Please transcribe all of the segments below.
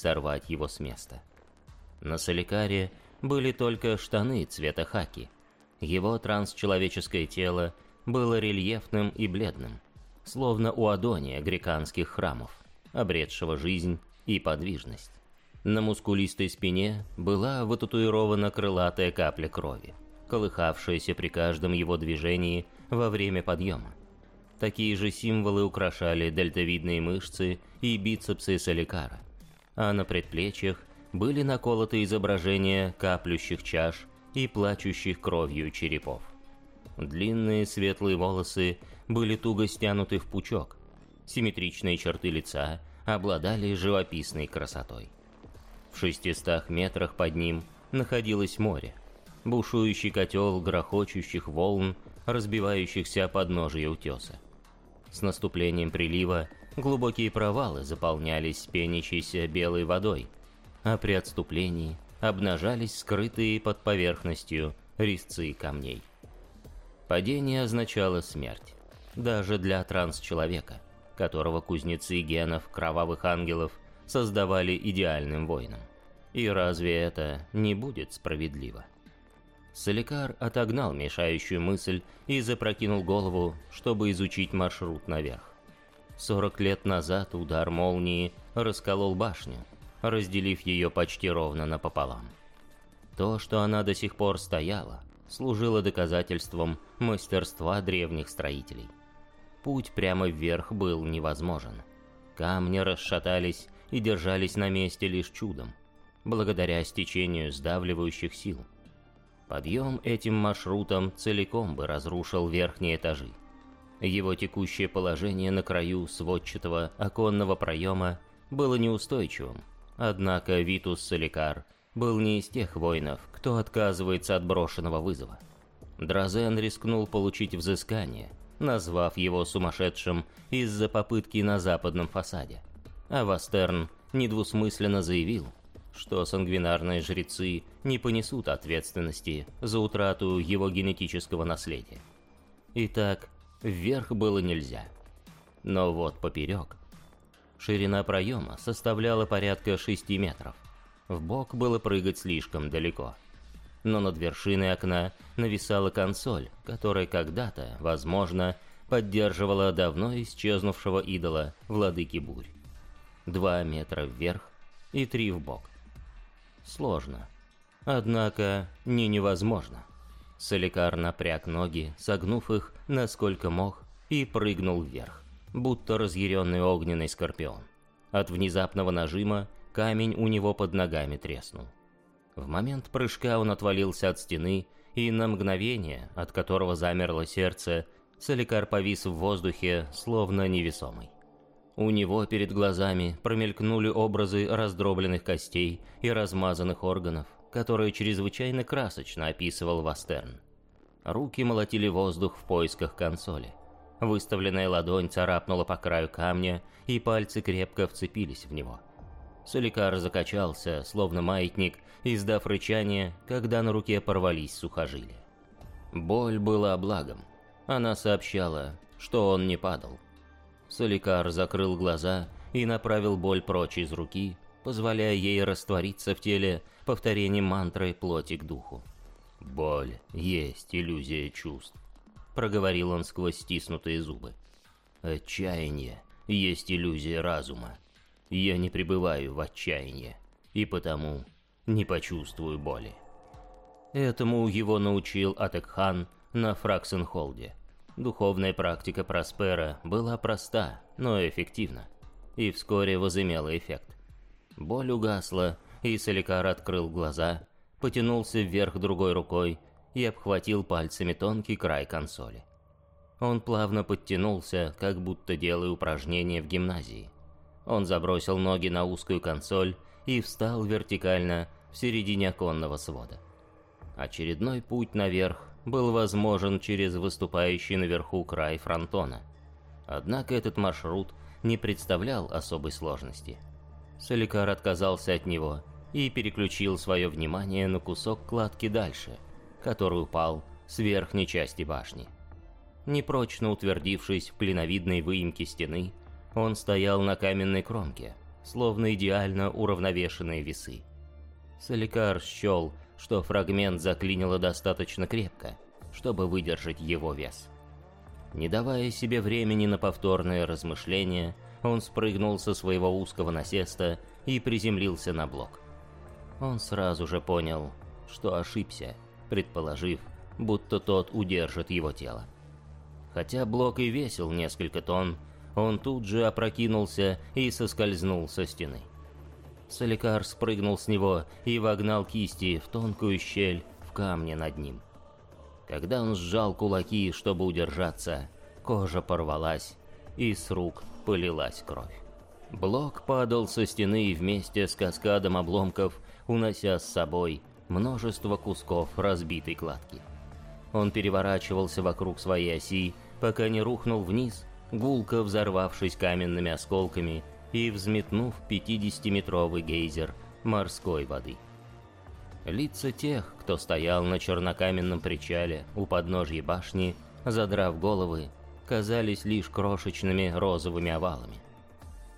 сорвать его с места. На Соликаре были только штаны цвета хаки. Его трансчеловеческое тело было рельефным и бледным, словно у Адония греканских храмов, обретшего жизнь и подвижность. На мускулистой спине была вытатуирована крылатая капля крови, колыхавшаяся при каждом его движении во время подъема. Такие же символы украшали дельтовидные мышцы и бицепсы Соликара, а на предплечьях были наколоты изображения каплющих чаш и плачущих кровью черепов. Длинные светлые волосы были туго стянуты в пучок, симметричные черты лица обладали живописной красотой. В шестистах метрах под ним находилось море, бушующий котел грохочущих волн, разбивающихся о подножие утеса. С наступлением прилива глубокие провалы заполнялись пенящейся белой водой, а при отступлении обнажались скрытые под поверхностью резцы камней. Падение означало смерть, даже для трансчеловека, которого кузнецы генов кровавых ангелов создавали идеальным воином. И разве это не будет справедливо? Соликар отогнал мешающую мысль и запрокинул голову, чтобы изучить маршрут наверх. 40 лет назад удар молнии расколол башню, разделив ее почти ровно напополам. То, что она до сих пор стояла, служило доказательством мастерства древних строителей. Путь прямо вверх был невозможен. Камни расшатались и держались на месте лишь чудом, благодаря стечению сдавливающих сил – Подъем этим маршрутом целиком бы разрушил верхние этажи. Его текущее положение на краю сводчатого оконного проема было неустойчивым, однако Витус Соликар был не из тех воинов, кто отказывается от брошенного вызова. Дразен рискнул получить взыскание, назвав его сумасшедшим из-за попытки на западном фасаде. А Вастерн недвусмысленно заявил, что сангвинарные жрецы не понесут ответственности за утрату его генетического наследия. Итак, вверх было нельзя. Но вот поперек. Ширина проема составляла порядка 6 метров. В бок было прыгать слишком далеко. Но над вершиной окна нависала консоль, которая когда-то, возможно, поддерживала давно исчезнувшего идола владыки бурь. Два метра вверх и три в бок сложно. Однако не невозможно. Соликар напряг ноги, согнув их насколько мог, и прыгнул вверх, будто разъяренный огненный скорпион. От внезапного нажима камень у него под ногами треснул. В момент прыжка он отвалился от стены, и на мгновение, от которого замерло сердце, Соликар повис в воздухе, словно невесомый. У него перед глазами промелькнули образы раздробленных костей и размазанных органов, которые чрезвычайно красочно описывал Вастерн. Руки молотили воздух в поисках консоли. Выставленная ладонь царапнула по краю камня, и пальцы крепко вцепились в него. Соликар закачался, словно маятник, издав рычание, когда на руке порвались сухожилия. Боль была благом. Она сообщала, что он не падал. Соликар закрыл глаза и направил боль прочь из руки, позволяя ей раствориться в теле повторением мантры плоти к духу. «Боль есть иллюзия чувств», — проговорил он сквозь стиснутые зубы. «Отчаяние есть иллюзия разума. Я не пребываю в отчаянии, и потому не почувствую боли». Этому его научил Атекхан на Фраксенхолде. Духовная практика Проспера была проста, но эффективна, и вскоре возымела эффект. Боль угасла, и Соликар открыл глаза, потянулся вверх другой рукой и обхватил пальцами тонкий край консоли. Он плавно подтянулся, как будто делая упражнение в гимназии. Он забросил ноги на узкую консоль и встал вертикально в середине оконного свода. Очередной путь наверх был возможен через выступающий наверху край фронтона. Однако этот маршрут не представлял особой сложности. Соликар отказался от него и переключил свое внимание на кусок кладки дальше, который упал с верхней части башни. Непрочно утвердившись в клиновидной выемке стены, он стоял на каменной кромке, словно идеально уравновешенные весы. Соликар счел, что фрагмент заклинило достаточно крепко, чтобы выдержать его вес. Не давая себе времени на повторные размышления, он спрыгнул со своего узкого насеста и приземлился на блок. Он сразу же понял, что ошибся, предположив, будто тот удержит его тело. Хотя блок и весил несколько тонн, он тут же опрокинулся и соскользнул со стены. Соликар спрыгнул с него и вогнал кисти в тонкую щель в камне над ним. Когда он сжал кулаки, чтобы удержаться, кожа порвалась, и с рук полилась кровь. Блок падал со стены вместе с каскадом обломков, унося с собой множество кусков разбитой кладки. Он переворачивался вокруг своей оси, пока не рухнул вниз, гулко взорвавшись каменными осколками и взметнув 50-метровый гейзер морской воды. Лица тех, кто стоял на чернокаменном причале у подножья башни, задрав головы, казались лишь крошечными розовыми овалами.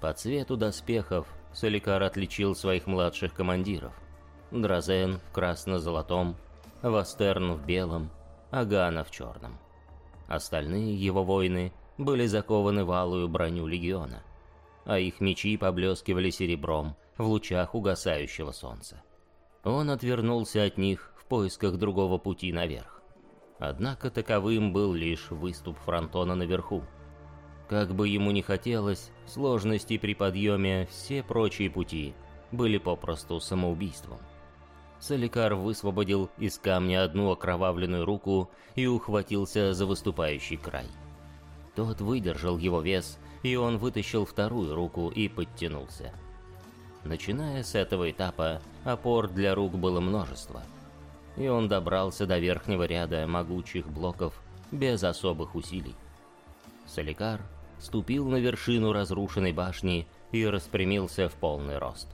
По цвету доспехов Соликар отличил своих младших командиров. Дразен в красно-золотом, Вастерн в белом, Агана в черном. Остальные его воины были закованы в алую броню легиона, а их мечи поблескивали серебром в лучах угасающего солнца. Он отвернулся от них в поисках другого пути наверх. Однако таковым был лишь выступ фронтона наверху. Как бы ему ни хотелось, сложности при подъеме все прочие пути были попросту самоубийством. Соликар высвободил из камня одну окровавленную руку и ухватился за выступающий край. Тот выдержал его вес, и он вытащил вторую руку и подтянулся. Начиная с этого этапа, опор для рук было множество, и он добрался до верхнего ряда могучих блоков без особых усилий. Соликар ступил на вершину разрушенной башни и распрямился в полный рост.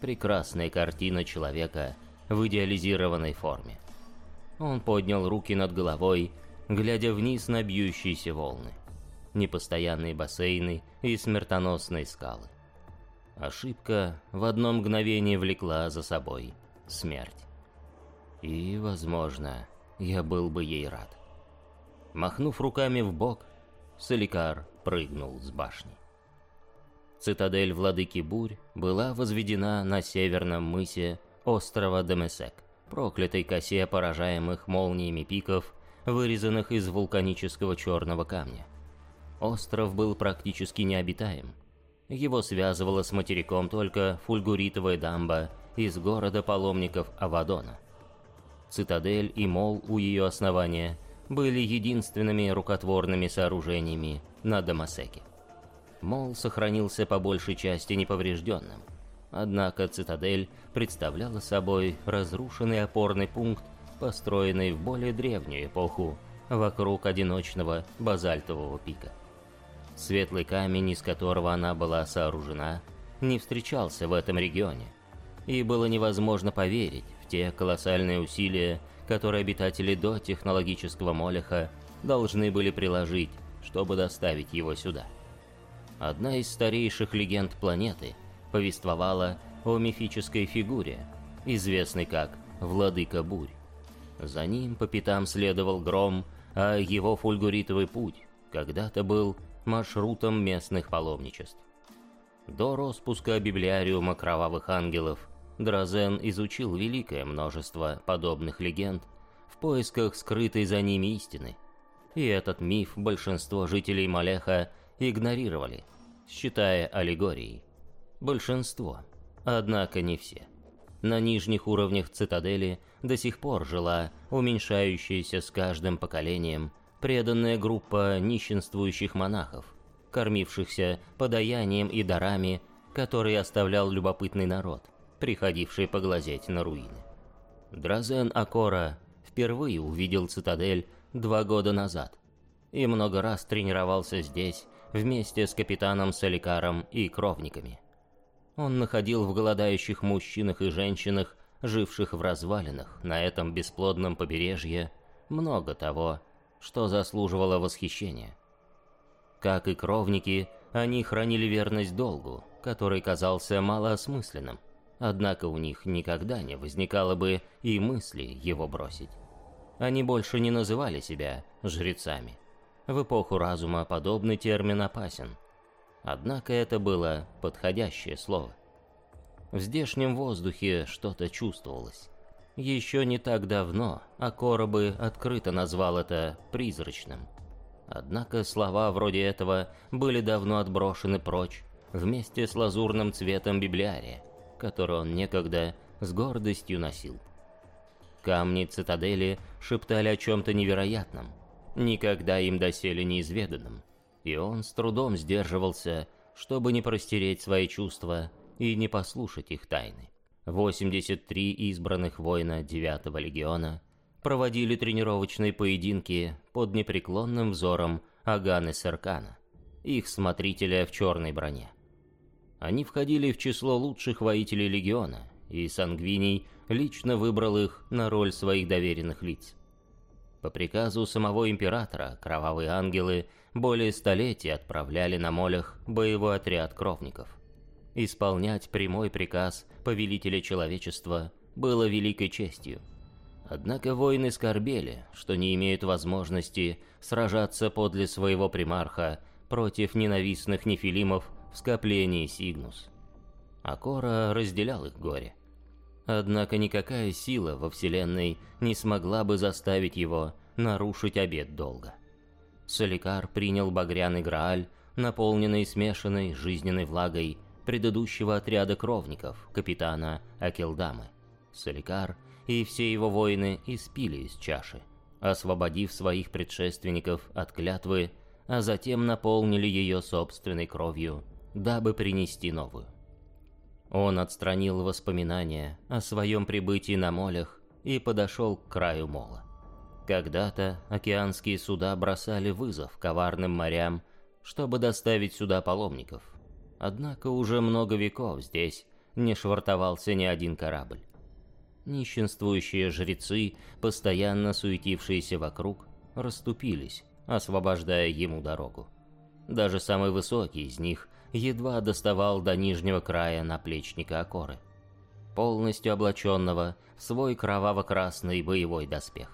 Прекрасная картина человека в идеализированной форме. Он поднял руки над головой, глядя вниз на бьющиеся волны непостоянные бассейны и смертоносные скалы. Ошибка в одно мгновение влекла за собой смерть. И, возможно, я был бы ей рад. Махнув руками в бок, Саликар прыгнул с башни. Цитадель Владыки Бурь была возведена на северном мысе острова Демесек, проклятой косе поражаемых молниями пиков, вырезанных из вулканического черного камня. Остров был практически необитаем. Его связывала с материком только фульгуритовая дамба из города паломников Авадона. Цитадель и мол у ее основания были единственными рукотворными сооружениями на Дамасеке. Мол сохранился по большей части неповрежденным, однако цитадель представляла собой разрушенный опорный пункт, построенный в более древнюю эпоху вокруг одиночного базальтового пика. Светлый камень, из которого она была сооружена, не встречался в этом регионе, и было невозможно поверить в те колоссальные усилия, которые обитатели до технологического Молеха должны были приложить, чтобы доставить его сюда. Одна из старейших легенд планеты повествовала о мифической фигуре, известной как Владыка Бурь. За ним по пятам следовал Гром, а его фульгуритовый путь когда-то был маршрутом местных паломничеств. До распуска библиариума кровавых ангелов Дразен изучил великое множество подобных легенд в поисках скрытой за ними истины. И этот миф большинство жителей Малеха игнорировали, считая аллегорией. Большинство, однако не все. На нижних уровнях цитадели до сих пор жила уменьшающаяся с каждым поколением преданная группа нищенствующих монахов, кормившихся подаянием и дарами, которые оставлял любопытный народ, приходивший поглазеть на руины. Дразен Акора впервые увидел цитадель два года назад и много раз тренировался здесь вместе с капитаном Саликаром и кровниками. Он находил в голодающих мужчинах и женщинах, живших в развалинах на этом бесплодном побережье, много того, что заслуживало восхищения. Как и кровники, они хранили верность долгу, который казался малоосмысленным, однако у них никогда не возникало бы и мысли его бросить. Они больше не называли себя жрецами. В эпоху разума подобный термин опасен. Однако это было подходящее слово. В здешнем воздухе что-то чувствовалось. Еще не так давно Акора бы открыто назвал это призрачным. Однако слова вроде этого были давно отброшены прочь вместе с лазурным цветом библиария, который он некогда с гордостью носил. Камни цитадели шептали о чем-то невероятном, никогда им доселе неизведанном, и он с трудом сдерживался, чтобы не простереть свои чувства и не послушать их тайны. 83 избранных воина 9-го легиона проводили тренировочные поединки под непреклонным взором Аганы Серкана, их смотрителя в черной броне. Они входили в число лучших воителей легиона, и Сангвиний лично выбрал их на роль своих доверенных лиц. По приказу самого императора кровавые ангелы более столетия отправляли на молях боевой отряд кровников. Исполнять прямой приказ повелителя человечества было великой честью. Однако воины скорбели, что не имеют возможности сражаться подле своего примарха против ненавистных нефилимов в скоплении Сигнус. Акора разделял их горе. Однако никакая сила во Вселенной не смогла бы заставить его нарушить обет долга. Соликар принял багряный Грааль, наполненный смешанной жизненной влагой предыдущего отряда кровников, капитана Акелдамы. Соликар и все его воины испили из чаши, освободив своих предшественников от клятвы, а затем наполнили ее собственной кровью, дабы принести новую. Он отстранил воспоминания о своем прибытии на молях и подошел к краю мола. Когда-то океанские суда бросали вызов коварным морям, чтобы доставить сюда паломников. Однако уже много веков здесь не швартовался ни один корабль. Нищенствующие жрецы, постоянно суетившиеся вокруг, расступились, освобождая ему дорогу. Даже самый высокий из них едва доставал до нижнего края наплечника Акоры, полностью облаченного в свой кроваво-красный боевой доспех.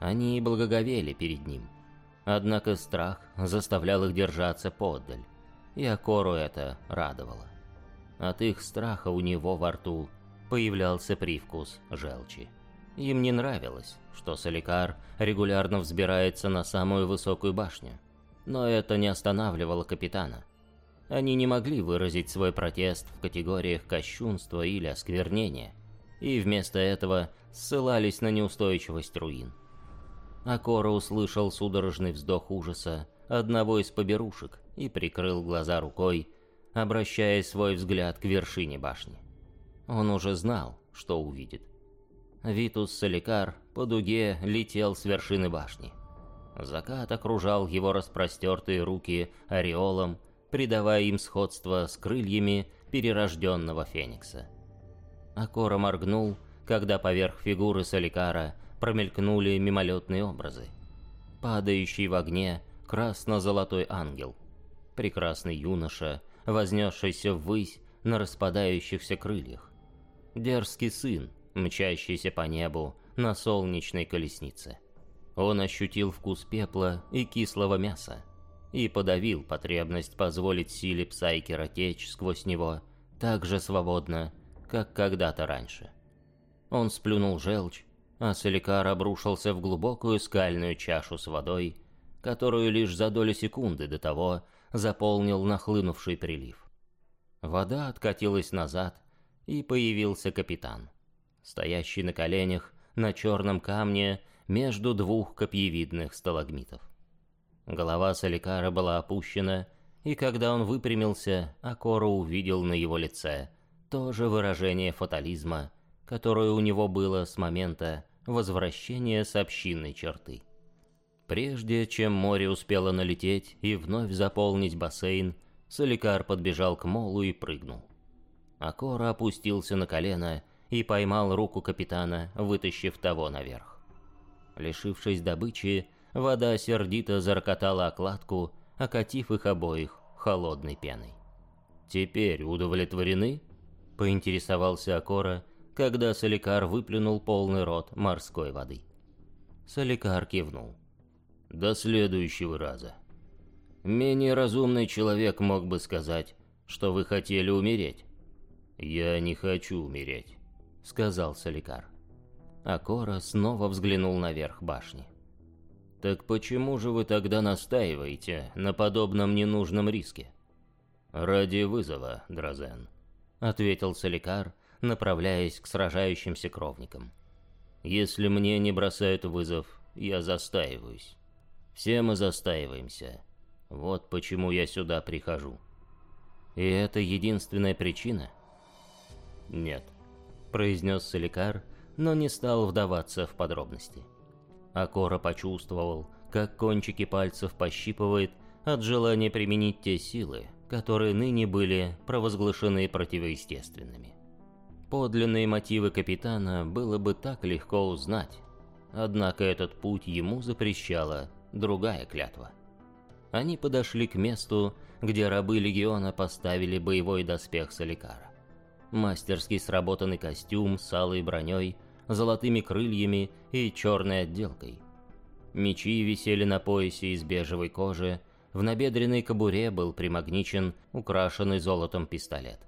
Они благоговели перед ним, однако страх заставлял их держаться подаль, и Акору это радовало. От их страха у него во рту появлялся привкус желчи. Им не нравилось, что Соликар регулярно взбирается на самую высокую башню, но это не останавливало капитана – они не могли выразить свой протест в категориях кощунства или осквернения, и вместо этого ссылались на неустойчивость руин. Акора услышал судорожный вздох ужаса одного из поберушек и прикрыл глаза рукой, обращая свой взгляд к вершине башни. Он уже знал, что увидит. Витус Соликар по дуге летел с вершины башни. Закат окружал его распростертые руки ореолом, придавая им сходство с крыльями перерожденного феникса. Акора моргнул, когда поверх фигуры Соликара промелькнули мимолетные образы. Падающий в огне красно-золотой ангел, прекрасный юноша, вознесшийся ввысь на распадающихся крыльях, дерзкий сын, мчащийся по небу на солнечной колеснице. Он ощутил вкус пепла и кислого мяса, и подавил потребность позволить силе Псайкера течь сквозь него так же свободно, как когда-то раньше. Он сплюнул желчь, а Соликар обрушился в глубокую скальную чашу с водой, которую лишь за долю секунды до того заполнил нахлынувший прилив. Вода откатилась назад, и появился капитан, стоящий на коленях на черном камне между двух копьевидных сталагмитов. Голова Саликара была опущена, и когда он выпрямился, Акора увидел на его лице то же выражение фатализма, которое у него было с момента возвращения с общинной черты. Прежде чем море успело налететь и вновь заполнить бассейн, Саликар подбежал к молу и прыгнул. Акора опустился на колено и поймал руку капитана, вытащив того наверх. Лишившись добычи, Вода сердито зарокотала окладку, окатив их обоих холодной пеной. «Теперь удовлетворены?» — поинтересовался Акора, когда Соликар выплюнул полный рот морской воды. Соликар кивнул. «До следующего раза. Менее разумный человек мог бы сказать, что вы хотели умереть. Я не хочу умереть», — сказал Соликар. Акора снова взглянул наверх башни. «Так почему же вы тогда настаиваете на подобном ненужном риске?» «Ради вызова, Дрозен», — ответил Соликар, направляясь к сражающимся кровникам. «Если мне не бросают вызов, я застаиваюсь. Все мы застаиваемся. Вот почему я сюда прихожу». «И это единственная причина?» «Нет», — произнес Соликар, но не стал вдаваться в подробности. Акора почувствовал, как кончики пальцев пощипывает от желания применить те силы, которые ныне были провозглашены противоестественными. Подлинные мотивы капитана было бы так легко узнать, однако этот путь ему запрещала другая клятва. Они подошли к месту, где рабы легиона поставили боевой доспех Соликара. Мастерски сработанный костюм с алой броней, золотыми крыльями и черной отделкой. Мечи висели на поясе из бежевой кожи, в набедренной кобуре был примагничен украшенный золотом пистолет.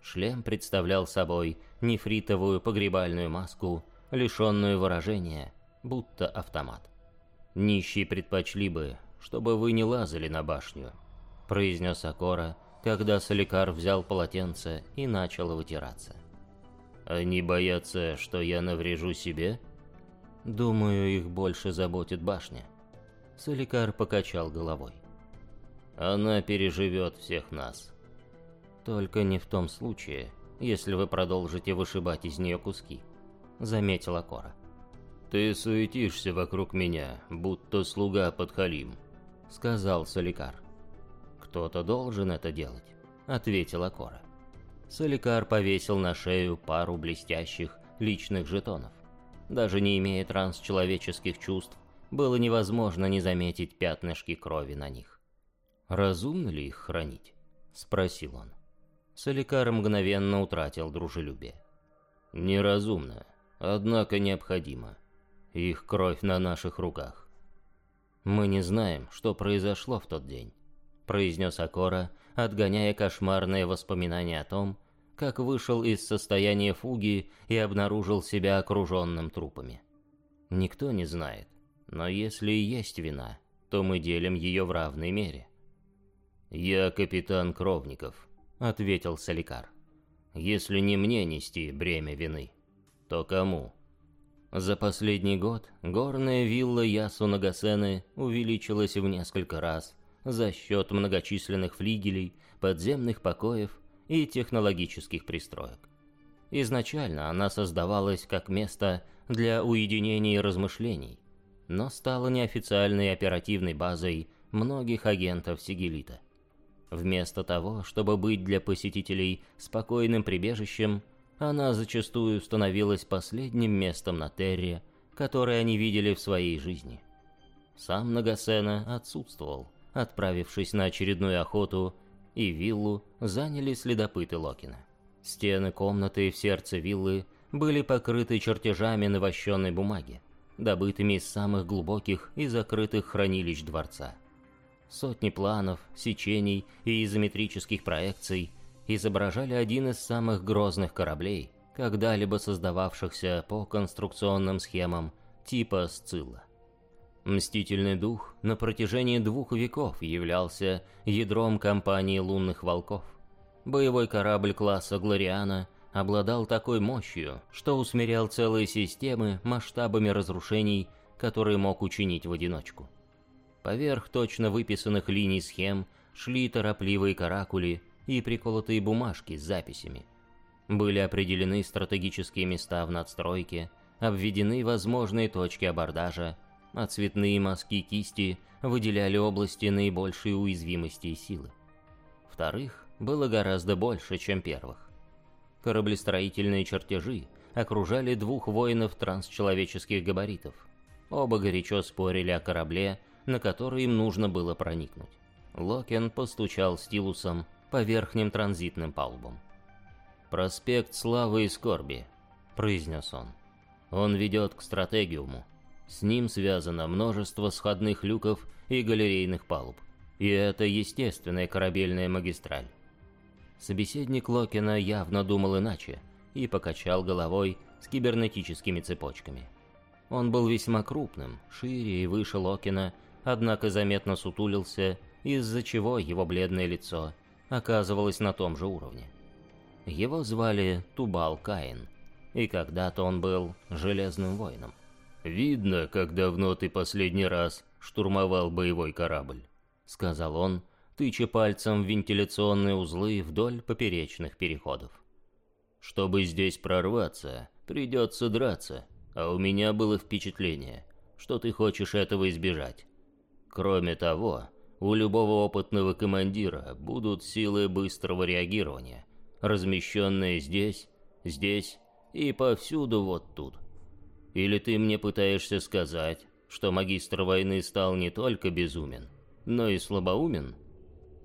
Шлем представлял собой нефритовую погребальную маску, лишенную выражения, будто автомат. «Нищие предпочли бы, чтобы вы не лазали на башню», — произнес Акора, когда Соликар взял полотенце и начал вытираться. «Они боятся, что я наврежу себе?» «Думаю, их больше заботит башня». Соликар покачал головой. Она переживет всех нас. Только не в том случае, если вы продолжите вышибать из нее куски, заметила Кора. Ты суетишься вокруг меня, будто слуга подхалим, сказал Соликар. Кто-то должен это делать, ответила Кора. Соликар повесил на шею пару блестящих личных жетонов. Даже не имея трансчеловеческих чувств, было невозможно не заметить пятнышки крови на них. «Разумно ли их хранить?» — спросил он. Соликар мгновенно утратил дружелюбие. «Неразумно, однако необходимо. Их кровь на наших руках». «Мы не знаем, что произошло в тот день», — произнес Акора, отгоняя кошмарные воспоминания о том, как вышел из состояния фуги и обнаружил себя окруженным трупами. Никто не знает, но если и есть вина, то мы делим ее в равной мере. «Я капитан Кровников», — ответил Соликар. «Если не мне нести бремя вины, то кому?» За последний год горная вилла Ясу Нагасены увеличилась в несколько раз за счет многочисленных флигелей, подземных покоев и технологических пристроек. Изначально она создавалась как место для уединения и размышлений, но стала неофициальной оперативной базой многих агентов Сигелита – Вместо того, чтобы быть для посетителей спокойным прибежищем, она зачастую становилась последним местом на Терре, которое они видели в своей жизни. Сам Нагасена отсутствовал, отправившись на очередную охоту, и виллу заняли следопыты Локина. Стены комнаты в сердце виллы были покрыты чертежами на вощенной бумаге, добытыми из самых глубоких и закрытых хранилищ дворца. Сотни планов, сечений и изометрических проекций изображали один из самых грозных кораблей, когда-либо создававшихся по конструкционным схемам типа Сцилла. Мстительный дух на протяжении двух веков являлся ядром компании лунных волков. Боевой корабль класса Глориана обладал такой мощью, что усмирял целые системы масштабами разрушений, которые мог учинить в одиночку. Поверх точно выписанных линий схем шли торопливые каракули и приколотые бумажки с записями. Были определены стратегические места в надстройке, обведены возможные точки абордажа, а цветные мазки кисти выделяли области наибольшей уязвимости и силы. Вторых было гораздо больше, чем первых. Кораблестроительные чертежи окружали двух воинов трансчеловеческих габаритов. Оба горячо спорили о корабле, на который им нужно было проникнуть. Локен постучал стилусом, по верхним транзитным палубам. «Проспект Славы и Скорби», — произнес он. «Он ведет к стратегиуму. С ним связано множество сходных люков и галерейных палуб. И это естественная корабельная магистраль. Собеседник Локина явно думал иначе и покачал головой с кибернетическими цепочками. Он был весьма крупным, шире и выше Локина, однако заметно сутулился, из-за чего его бледное лицо оказывалось на том же уровне. Его звали Тубал Каин, и когда-то он был Железным Воином. «Видно, как давно ты последний раз штурмовал боевой корабль», — сказал он, тыча пальцем в вентиляционные узлы вдоль поперечных переходов. «Чтобы здесь прорваться, придется драться, а у меня было впечатление, что ты хочешь этого избежать. Кроме того, у любого опытного командира будут силы быстрого реагирования, размещенные здесь, здесь и повсюду вот тут. Или ты мне пытаешься сказать, что магистр войны стал не только безумен, но и слабоумен?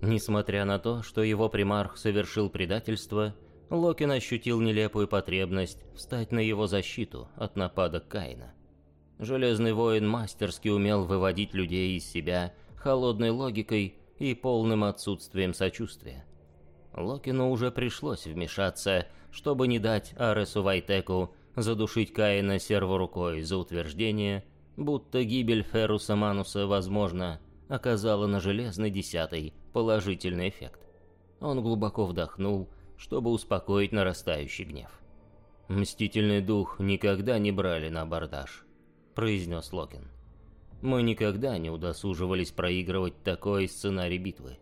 Несмотря на то, что его примарх совершил предательство, Локин ощутил нелепую потребность встать на его защиту от нападок Каина. Железный воин мастерски умел выводить людей из себя холодной логикой и полным отсутствием сочувствия. Локину уже пришлось вмешаться, чтобы не дать Аресу Вайтеку задушить Каина серворукой за утверждение, будто гибель Феруса Мануса, возможно, оказала на Железный Десятый положительный эффект. Он глубоко вдохнул, чтобы успокоить нарастающий гнев. «Мстительный дух никогда не брали на абордаж», — произнес Локин. «Мы никогда не удосуживались проигрывать такой сценарий битвы.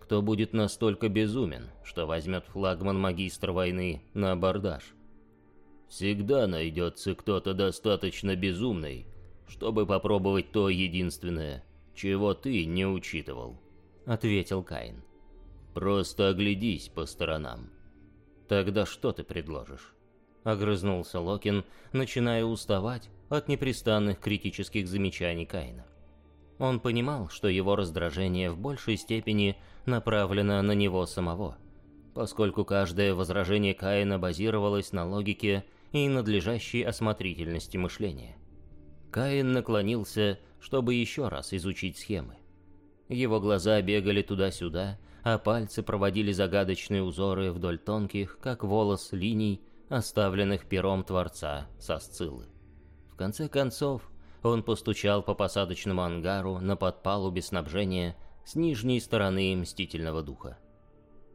Кто будет настолько безумен, что возьмет флагман магистра войны на абордаж?» Всегда найдется кто-то достаточно безумный, чтобы попробовать то единственное, чего ты не учитывал», — ответил Каин. «Просто оглядись по сторонам». «Тогда что ты предложишь?» — огрызнулся Локин, начиная уставать от непрестанных критических замечаний Каина. Он понимал, что его раздражение в большей степени направлено на него самого, поскольку каждое возражение Каина базировалось на логике и надлежащей осмотрительности мышления. Каин наклонился, чтобы еще раз изучить схемы. Его глаза бегали туда-сюда, а пальцы проводили загадочные узоры вдоль тонких, как волос, линий, оставленных пером Творца со сциллы. В конце концов, он постучал по посадочному ангару на подпалубе снабжения с нижней стороны Мстительного Духа.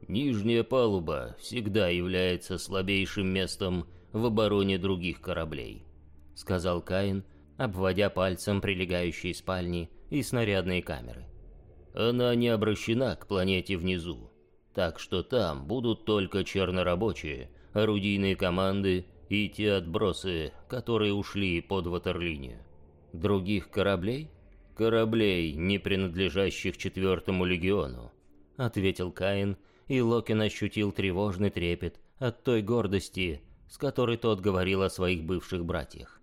Нижняя палуба всегда является слабейшим местом в обороне других кораблей», — сказал Каин, обводя пальцем прилегающие спальни и снарядные камеры. «Она не обращена к планете внизу, так что там будут только чернорабочие, орудийные команды и те отбросы, которые ушли под ватерлинию. Других кораблей? Кораблей, не принадлежащих четвертому легиону», — ответил Каин, и Локин ощутил тревожный трепет от той гордости, с которой тот говорил о своих бывших братьях.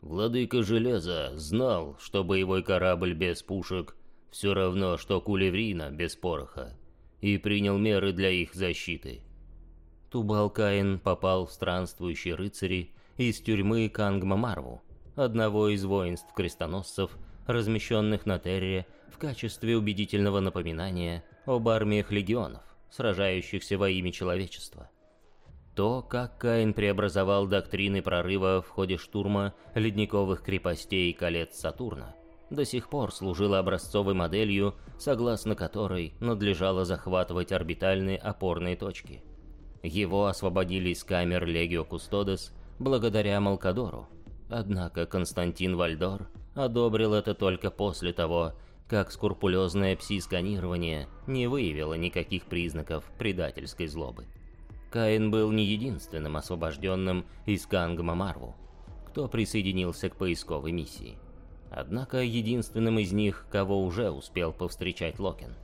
Владыка Железа знал, что боевой корабль без пушек все равно, что кулеврина без пороха, и принял меры для их защиты. Тубалкаин попал в странствующие рыцари из тюрьмы Кангма Марву, одного из воинств крестоносцев, размещенных на Терре в качестве убедительного напоминания об армиях легионов, сражающихся во имя человечества. То, как Каин преобразовал доктрины прорыва в ходе штурма ледниковых крепостей колец Сатурна, до сих пор служило образцовой моделью, согласно которой надлежало захватывать орбитальные опорные точки. Его освободили из камер Легио Кустодес благодаря Малкадору, однако Константин Вальдор одобрил это только после того, как скрупулезное пси-сканирование не выявило никаких признаков предательской злобы. Каин был не единственным освобожденным из Кангма Марву, кто присоединился к поисковой миссии. Однако единственным из них, кого уже успел повстречать Локин.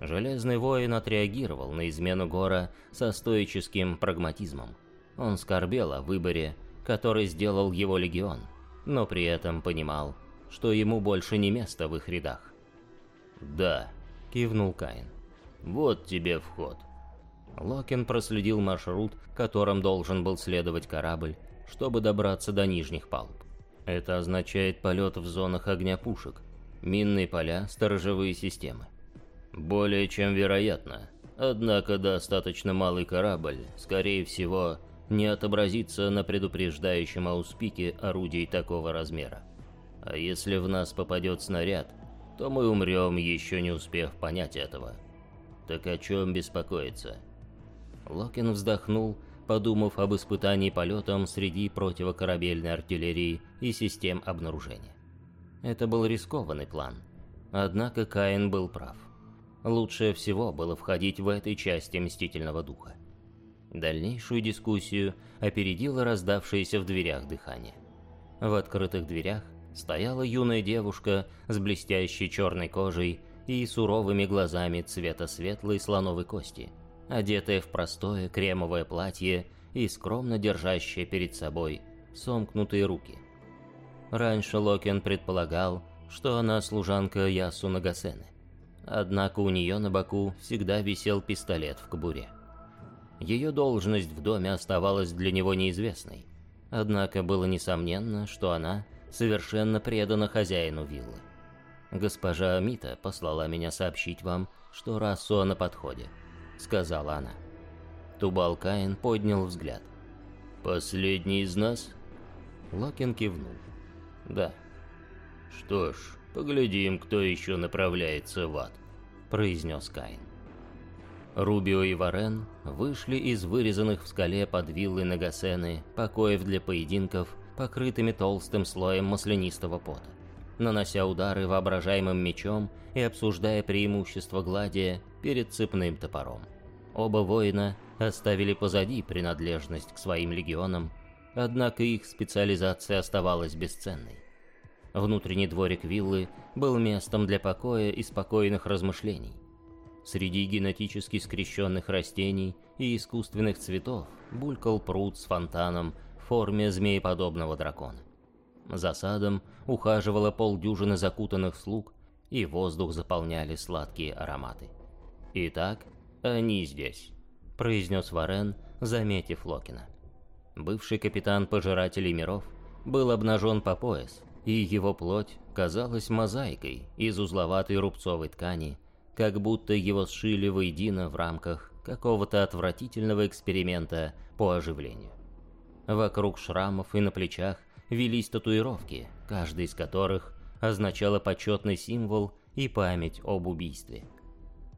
Железный воин отреагировал на измену Гора со стоическим прагматизмом. Он скорбел о выборе, который сделал его легион, но при этом понимал, что ему больше не место в их рядах. «Да», — кивнул Каин. Вот тебе вход». Локин проследил маршрут, которым должен был следовать корабль, чтобы добраться до нижних палуб. Это означает полет в зонах огня пушек, минные поля, сторожевые системы. Более чем вероятно. Однако достаточно малый корабль, скорее всего, не отобразится на предупреждающем ауспике орудий такого размера. А если в нас попадет снаряд, то мы умрем, еще не успев понять этого. Так о чем беспокоиться? Локин вздохнул, подумав об испытании полетом среди противокорабельной артиллерии и систем обнаружения. Это был рискованный план. Однако Каин был прав. Лучше всего было входить в этой части Мстительного Духа. Дальнейшую дискуссию опередило раздавшееся в дверях дыхание. В открытых дверях стояла юная девушка с блестящей черной кожей и суровыми глазами цвета светлой слоновой кости – одетая в простое кремовое платье и скромно держащая перед собой сомкнутые руки. Раньше Локен предполагал, что она служанка Ясу Нагасены. Однако у нее на боку всегда висел пистолет в кобуре. Ее должность в доме оставалась для него неизвестной, однако было несомненно, что она совершенно предана хозяину виллы. Госпожа Амита послала меня сообщить вам, что Рассо на подходе. — сказала она. Тубал Каин поднял взгляд. «Последний из нас?» Локин кивнул. «Да». «Что ж, поглядим, кто еще направляется в ад», — произнес Каин. Рубио и Варен вышли из вырезанных в скале под виллой Нагасены покоев для поединков, покрытыми толстым слоем маслянистого пота, нанося удары воображаемым мечом и обсуждая преимущества гладия перед цепным топором. Оба воина оставили позади принадлежность к своим легионам, однако их специализация оставалась бесценной. Внутренний дворик виллы был местом для покоя и спокойных размышлений. Среди генетически скрещенных растений и искусственных цветов булькал пруд с фонтаном в форме змееподобного дракона. За садом ухаживало полдюжины закутанных слуг, и воздух заполняли сладкие ароматы. «Итак, они здесь», — произнес Варен, заметив Локина. Бывший капитан Пожирателей Миров был обнажен по пояс, и его плоть казалась мозаикой из узловатой рубцовой ткани, как будто его сшили воедино в рамках какого-то отвратительного эксперимента по оживлению. Вокруг шрамов и на плечах велись татуировки, каждый из которых означала почетный символ и память об убийстве.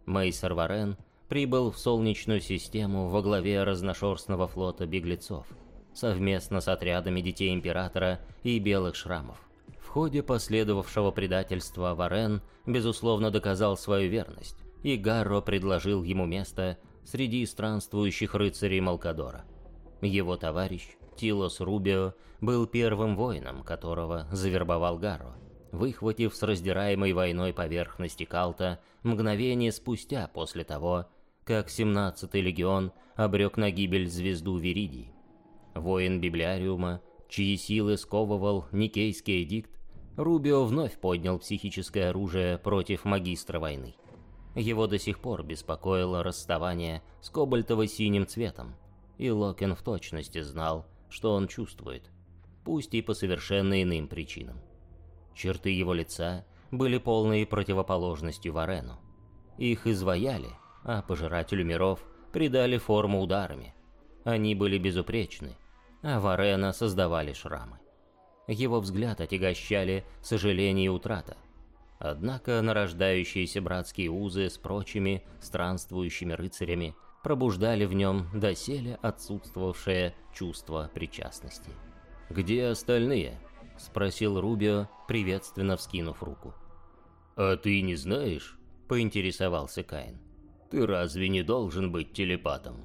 Мейсер Варен прибыл в Солнечную систему во главе разношерстного флота беглецов, совместно с отрядами Детей Императора и Белых Шрамов. В ходе последовавшего предательства Варен, безусловно, доказал свою верность, и Гарро предложил ему место среди странствующих рыцарей Малкадора. Его товарищ, Тилос Рубио был первым воином, которого завербовал Гарро, выхватив с раздираемой войной поверхности Калта мгновение спустя после того, как 17-й легион обрек на гибель звезду Виридии. Воин Библиариума, чьи силы сковывал Никейский эдикт, Рубио вновь поднял психическое оружие против магистра войны. Его до сих пор беспокоило расставание с кобальтово-синим цветом, и Локен в точности знал, что он чувствует, пусть и по совершенно иным причинам. Черты его лица были полной противоположностью Варену. Их изваяли, а пожирателю миров придали форму ударами. Они были безупречны, а Варена создавали шрамы. Его взгляд отягощали сожаление и утрата. Однако нарождающиеся братские узы с прочими странствующими рыцарями пробуждали в нем доселе отсутствовавшее чувство причастности. «Где остальные?» — спросил Рубио, приветственно вскинув руку. «А ты не знаешь?» — поинтересовался Каин. «Ты разве не должен быть телепатом?»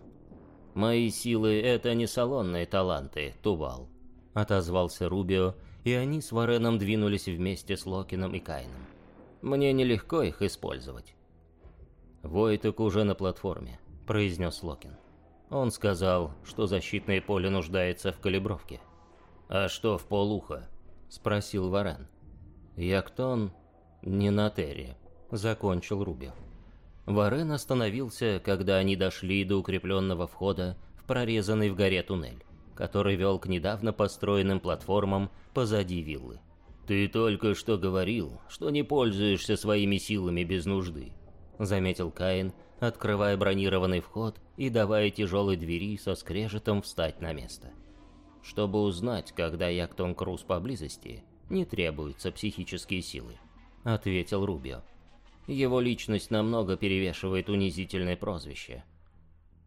«Мои силы — это не салонные таланты, Тувал», — отозвался Рубио, и они с Вареном двинулись вместе с Локином и Кайном. «Мне нелегко их использовать». Войток уже на платформе произнес Локин. Он сказал, что защитное поле нуждается в калибровке. «А что в полуха?» — спросил Варен. «Яктон не на Терре», — закончил Рубио. Варен остановился, когда они дошли до укрепленного входа в прорезанный в горе туннель, который вел к недавно построенным платформам позади виллы. «Ты только что говорил, что не пользуешься своими силами без нужды», — заметил Каин, открывая бронированный вход и давая тяжелой двери со скрежетом встать на место. Чтобы узнать, когда Яктон Круз поблизости, не требуются психические силы, — ответил Рубио. Его личность намного перевешивает унизительное прозвище.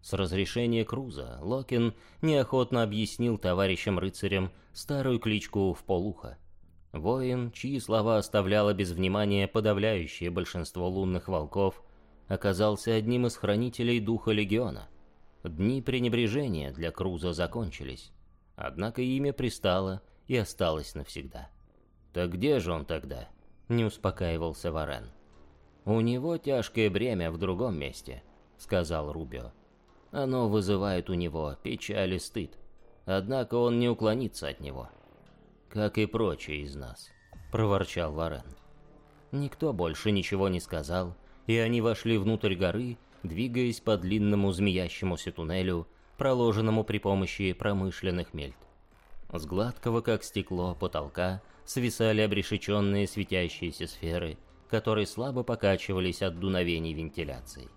С разрешения Круза Локин неохотно объяснил товарищам-рыцарям старую кличку в полуха. Воин, чьи слова оставляло без внимания подавляющее большинство лунных волков, оказался одним из хранителей духа Легиона. Дни пренебрежения для Круза закончились, однако имя пристало и осталось навсегда. «Так где же он тогда?» — не успокаивался Варен. «У него тяжкое бремя в другом месте», — сказал Рубио. «Оно вызывает у него печаль и стыд, однако он не уклонится от него». «Как и прочие из нас», — проворчал Варен. Никто больше ничего не сказал, и они вошли внутрь горы, двигаясь по длинному змеящемуся туннелю, проложенному при помощи промышленных мельт. С гладкого, как стекло, потолка свисали обрешеченные светящиеся сферы, которые слабо покачивались от дуновений вентиляции.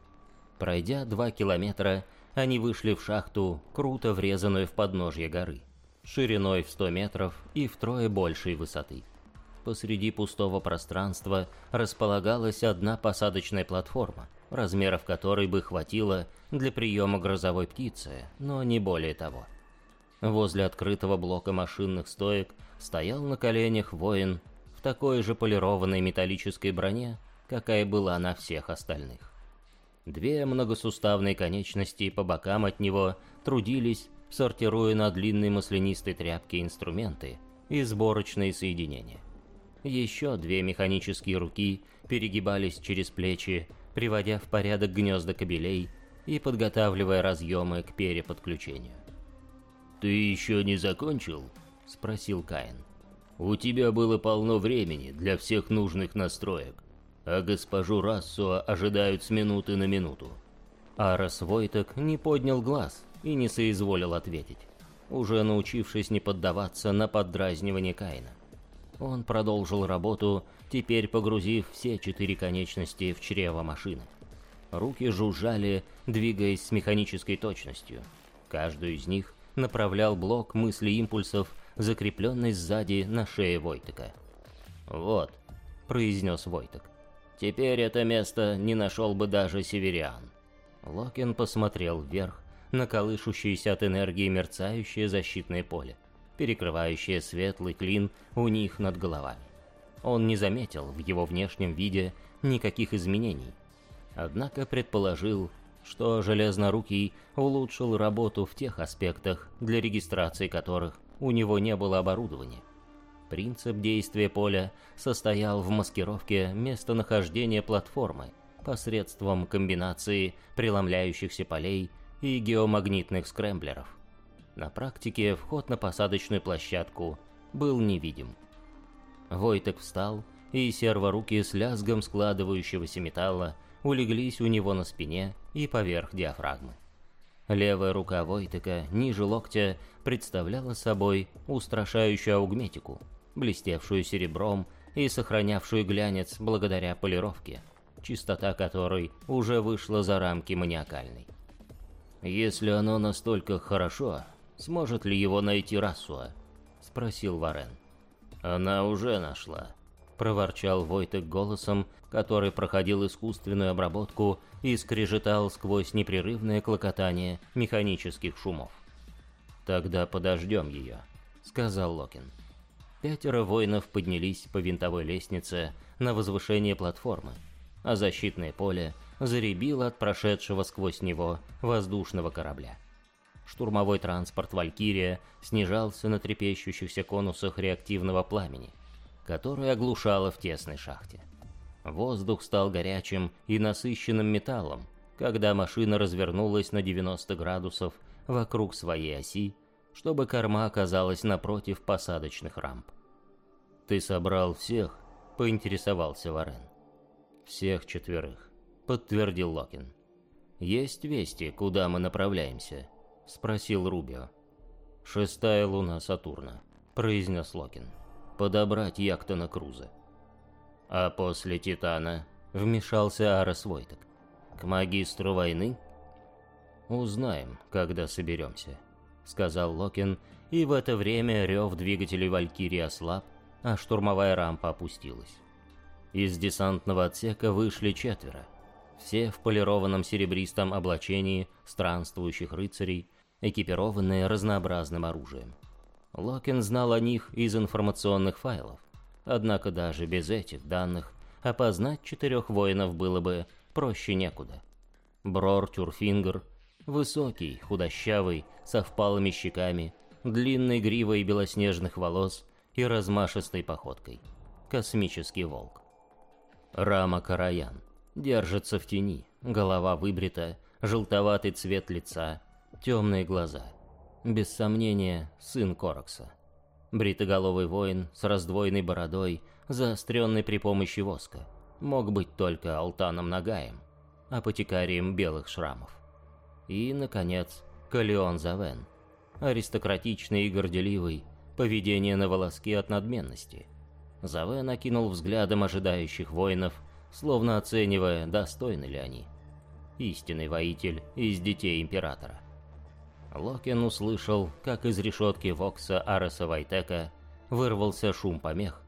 Пройдя два километра, они вышли в шахту, круто врезанную в подножье горы, шириной в 100 метров и втрое большей высоты посреди пустого пространства располагалась одна посадочная платформа, размеров которой бы хватило для приема грозовой птицы, но не более того. Возле открытого блока машинных стоек стоял на коленях воин в такой же полированной металлической броне, какая была на всех остальных. Две многосуставные конечности по бокам от него трудились, сортируя на длинной маслянистой тряпке инструменты и сборочные соединения. Еще две механические руки перегибались через плечи, приводя в порядок гнезда кабелей и подготавливая разъемы к переподключению. «Ты еще не закончил?» — спросил Каин. «У тебя было полно времени для всех нужных настроек, а госпожу Рассуа ожидают с минуты на минуту». Арас Войтек не поднял глаз и не соизволил ответить, уже научившись не поддаваться на поддразнивание Каина. Он продолжил работу, теперь погрузив все четыре конечности в чрево машины. Руки жужжали, двигаясь с механической точностью. Каждую из них направлял блок мысли-импульсов, закрепленный сзади на шее Войтека. «Вот», — произнес Войтек, — «теперь это место не нашел бы даже северян». Локин посмотрел вверх на колышущееся от энергии мерцающее защитное поле перекрывающее светлый клин у них над головами. Он не заметил в его внешнем виде никаких изменений, однако предположил, что Железнорукий улучшил работу в тех аспектах, для регистрации которых у него не было оборудования. Принцип действия поля состоял в маскировке местонахождения платформы посредством комбинации преломляющихся полей и геомагнитных скрэмблеров. На практике вход на посадочную площадку был невидим. Войтек встал, и серворуки с лязгом складывающегося металла улеглись у него на спине и поверх диафрагмы. Левая рука Войтека, ниже локтя, представляла собой устрашающую аугметику, блестевшую серебром и сохранявшую глянец благодаря полировке, чистота которой уже вышла за рамки маниакальной. «Если оно настолько хорошо, Сможет ли его найти Расуа? Спросил Варен. Она уже нашла. Проворчал Войтек голосом, который проходил искусственную обработку и скрежетал сквозь непрерывное клокотание механических шумов. «Тогда подождем ее», — сказал Локин. Пятеро воинов поднялись по винтовой лестнице на возвышение платформы, а защитное поле заребило от прошедшего сквозь него воздушного корабля штурмовой транспорт «Валькирия» снижался на трепещущихся конусах реактивного пламени, которое оглушало в тесной шахте. Воздух стал горячим и насыщенным металлом, когда машина развернулась на 90 градусов вокруг своей оси, чтобы корма оказалась напротив посадочных рамп. «Ты собрал всех?» — поинтересовался Варен. «Всех четверых», — подтвердил Локин. «Есть вести, куда мы направляемся?» — спросил Рубио. «Шестая луна Сатурна», — произнес Локин. «Подобрать Яктона Круза». «А после Титана?» — вмешался Арес Войтек. «К магистру войны?» «Узнаем, когда соберемся», — сказал Локин, и в это время рев двигателей Валькирии ослаб, а штурмовая рампа опустилась. Из десантного отсека вышли четверо. Все в полированном серебристом облачении странствующих рыцарей, экипированные разнообразным оружием. Локин знал о них из информационных файлов, однако даже без этих данных опознать четырех воинов было бы проще некуда. Брор Тюрфингер, высокий, худощавый, со впалыми щеками, длинной гривой белоснежных волос и размашистой походкой. Космический волк. Рама Караян. Держится в тени, голова выбрита, желтоватый цвет лица, темные глаза. Без сомнения, сын Корокса. Бритоголовый воин с раздвоенной бородой, заостренный при помощи воска. Мог быть только Алтаном Нагаем, апотекарием белых шрамов. И, наконец, Калеон Завен. Аристократичный и горделивый, поведение на волоске от надменности. Завен окинул взглядом ожидающих воинов, словно оценивая, достойны ли они. Истинный воитель из детей Императора. Локин услышал, как из решетки Вокса Ареса Вайтека вырвался шум помех,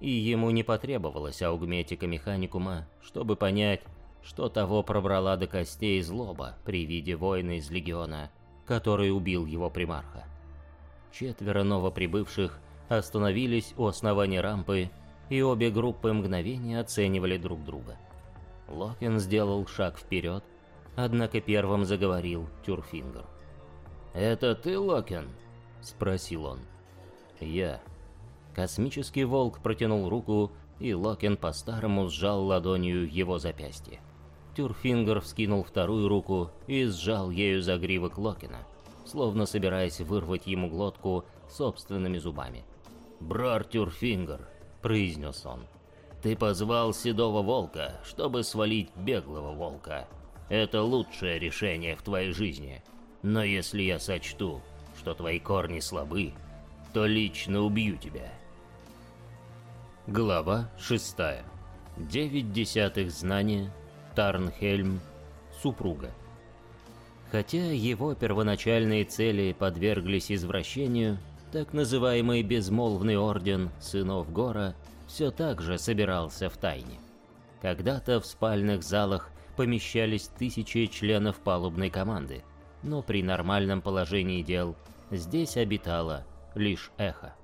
и ему не потребовалось аугметика механикума, чтобы понять, что того пробрала до костей злоба при виде воина из Легиона, который убил его примарха. Четверо новоприбывших остановились у основания рампы, и обе группы мгновения оценивали друг друга. Локин сделал шаг вперед, однако первым заговорил Тюрфингер. «Это ты, Локин?» — спросил он. «Я». Космический волк протянул руку, и Локин по-старому сжал ладонью его запястье. Тюрфингер вскинул вторую руку и сжал ею загривок Локина, словно собираясь вырвать ему глотку собственными зубами. «Брар Тюрфингер», — произнес он, — «ты позвал седого волка, чтобы свалить беглого волка. Это лучшее решение в твоей жизни. Но если я сочту, что твои корни слабы, то лично убью тебя». Глава шестая. Девять десятых знания Тарнхельм, супруга. Хотя его первоначальные цели подверглись извращению, так называемый безмолвный орден сынов Гора все так же собирался в тайне. Когда-то в спальных залах помещались тысячи членов палубной команды, но при нормальном положении дел здесь обитало лишь эхо.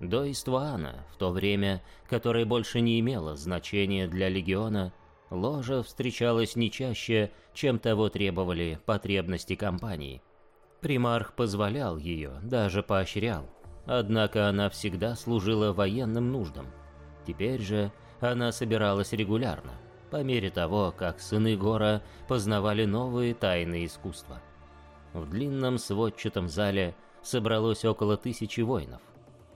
До Иствана, в то время, которое больше не имело значения для Легиона, Ложа встречалась не чаще, чем того требовали потребности компании. Примарх позволял ее, даже поощрял, однако она всегда служила военным нуждам. Теперь же она собиралась регулярно, по мере того, как сыны Гора познавали новые тайны искусства. В длинном сводчатом зале собралось около тысячи воинов.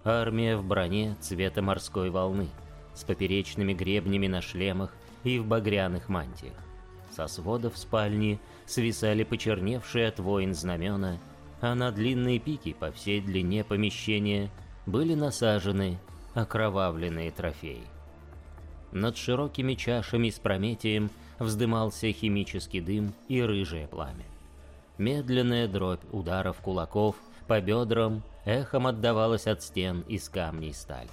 Армия в броне цвета морской волны, с поперечными гребнями на шлемах и в багряных мантиях. Со сводов спальни свисали почерневшие от войн знамена, а на длинные пики по всей длине помещения были насажены окровавленные трофеи. Над широкими чашами с Прометием вздымался химический дым и рыжее пламя. Медленная дробь ударов кулаков по бедрам эхом отдавалась от стен из камней стали.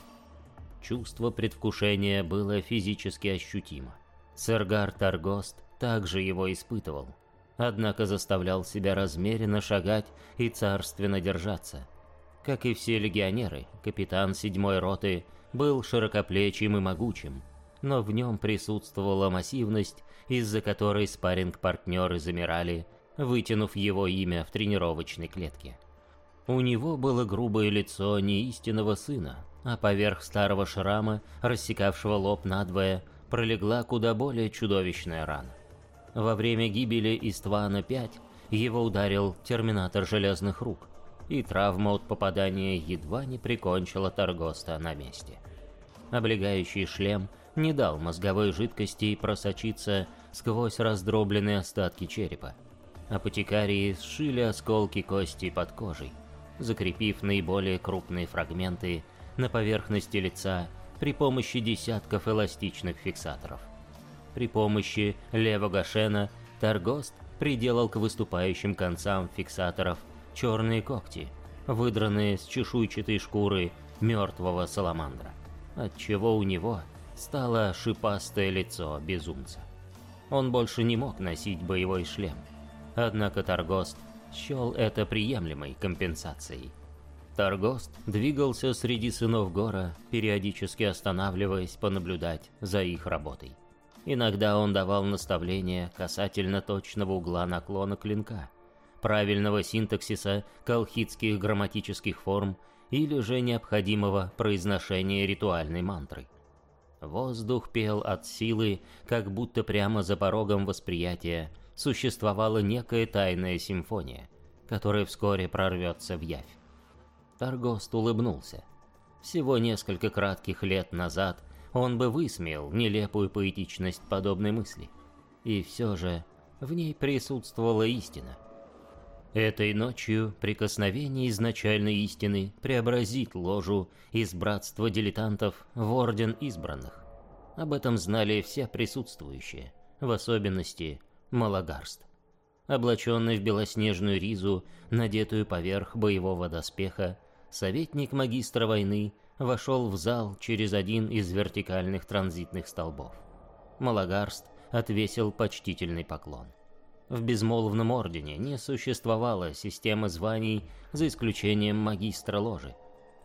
Чувство предвкушения было физически ощутимо. Сергар Таргост также его испытывал, однако заставлял себя размеренно шагать и царственно держаться. Как и все легионеры, капитан седьмой роты был широкоплечим и могучим, но в нем присутствовала массивность, из-за которой спарринг-партнеры замирали, вытянув его имя в тренировочной клетке. У него было грубое лицо не истинного сына, а поверх старого шрама, рассекавшего лоб надвое, пролегла куда более чудовищная рана. Во время гибели Иствана-5 его ударил терминатор железных рук, и травма от попадания едва не прикончила Таргоста на месте. Облегающий шлем не дал мозговой жидкости просочиться сквозь раздробленные остатки черепа. Апотекарии сшили осколки кости под кожей, закрепив наиболее крупные фрагменты на поверхности лица при помощи десятков эластичных фиксаторов. При помощи левого шена Таргост приделал к выступающим концам фиксаторов черные когти, выдранные с чешуйчатой шкуры мертвого саламандра, отчего у него стало шипастое лицо безумца. Он больше не мог носить боевой шлем, однако Таргост счел это приемлемой компенсацией. Таргост двигался среди сынов Гора, периодически останавливаясь понаблюдать за их работой. Иногда он давал наставления касательно точного угла наклона клинка, правильного синтаксиса колхидских грамматических форм или же необходимого произношения ритуальной мантры. Воздух пел от силы, как будто прямо за порогом восприятия существовала некая тайная симфония, которая вскоре прорвется в явь. Таргост улыбнулся. Всего несколько кратких лет назад он бы высмеял нелепую поэтичность подобной мысли. И все же в ней присутствовала истина. Этой ночью прикосновение изначальной истины преобразит ложу из братства дилетантов в орден избранных. Об этом знали все присутствующие, в особенности Малагарст. Облаченный в белоснежную ризу, надетую поверх боевого доспеха, советник магистра войны вошел в зал через один из вертикальных транзитных столбов. Малагарст отвесил почтительный поклон. В безмолвном ордене не существовало системы званий за исключением магистра ложи,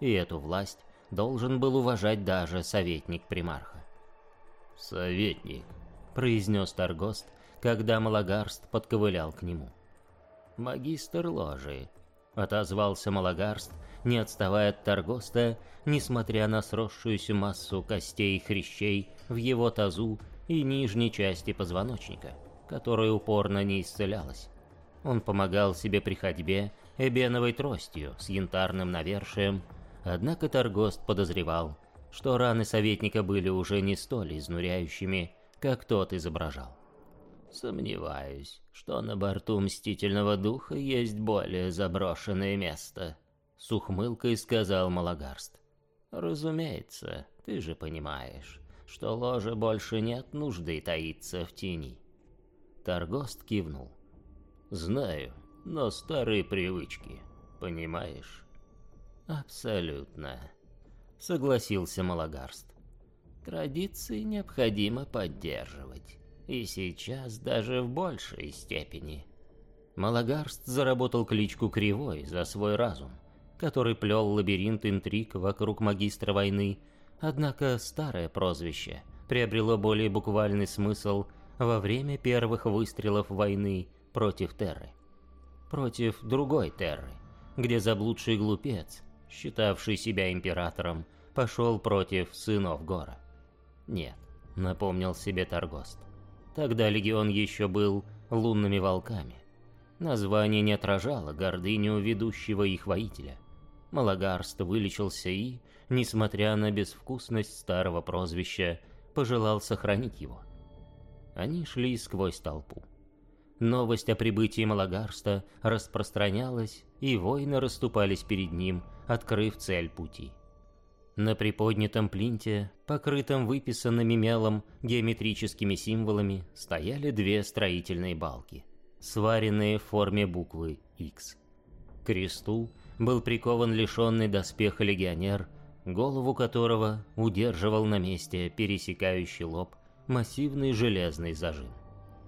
и эту власть должен был уважать даже советник примарха. «Советник», — произнес Таргост, когда Малагарст подковылял к нему. «Магистр ложи», — отозвался Малагарст, не отставая от Таргоста, несмотря на сросшуюся массу костей и хрящей в его тазу и нижней части позвоночника, которая упорно не исцелялась. Он помогал себе при ходьбе эбеновой тростью с янтарным навершием, однако Таргост подозревал, что раны советника были уже не столь изнуряющими, как тот изображал. «Сомневаюсь, что на борту Мстительного Духа есть более заброшенное место», с ухмылкой сказал Малагарст. «Разумеется, ты же понимаешь, что ложе больше нет нужды таиться в тени». Таргост кивнул. «Знаю, но старые привычки, понимаешь?» «Абсолютно», — согласился Малагарст. «Традиции необходимо поддерживать, и сейчас даже в большей степени». Малагарст заработал кличку Кривой за свой разум который плел лабиринт интриг вокруг магистра войны, однако старое прозвище приобрело более буквальный смысл во время первых выстрелов войны против Терры. Против другой Терры, где заблудший глупец, считавший себя императором, пошел против сынов Гора. Нет, напомнил себе Таргост. Тогда легион еще был лунными волками. Название не отражало гордыню ведущего их воителя. Малагарст вылечился и, несмотря на безвкусность старого прозвища, пожелал сохранить его. Они шли сквозь толпу. Новость о прибытии Малагарста распространялась, и воины расступались перед ним, открыв цель пути. На приподнятом плинте, покрытом выписанными мелом геометрическими символами, стояли две строительные балки, сваренные в форме буквы X. Кресту был прикован лишенный доспеха легионер, голову которого удерживал на месте пересекающий лоб массивный железный зажим.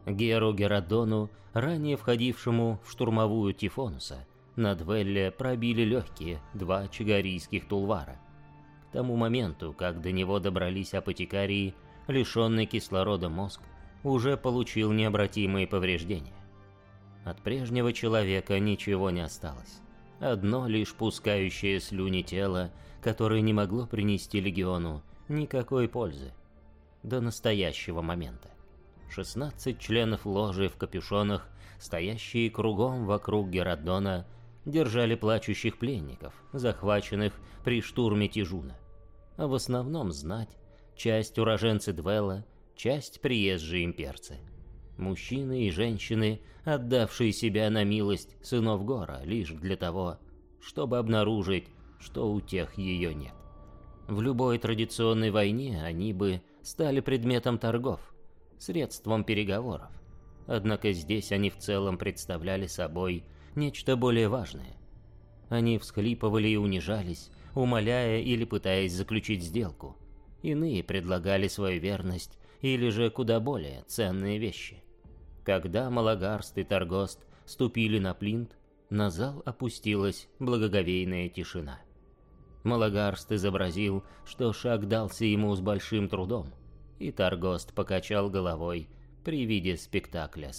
Геру Герадону, ранее входившему в штурмовую Тифонуса, на Двелле пробили легкие два чигарийских тулвара. Тому моменту, как до него добрались апотекарии, лишенный кислорода мозг уже получил необратимые повреждения. От прежнего человека ничего не осталось одно лишь пускающее слюни тело, которое не могло принести легиону никакой пользы. До настоящего момента. 16 членов ложи в капюшонах, стоящие кругом вокруг Геродона, держали плачущих пленников, захваченных при штурме Тижуна. А в основном знать, часть уроженцы Двелла, часть приезжие имперцы. Мужчины и женщины, отдавшие себя на милость сынов Гора лишь для того, чтобы обнаружить, что у тех ее нет. В любой традиционной войне они бы стали предметом торгов, средством переговоров. Однако здесь они в целом представляли собой нечто более важное. Они всхлипывали и унижались, умоляя или пытаясь заключить сделку. Иные предлагали свою верность или же куда более ценные вещи. Когда Малагарст и Торгост ступили на плинт, на зал опустилась благоговейная тишина. Малагарст изобразил, что шаг дался ему с большим трудом, и Торгост покачал головой при виде спектакля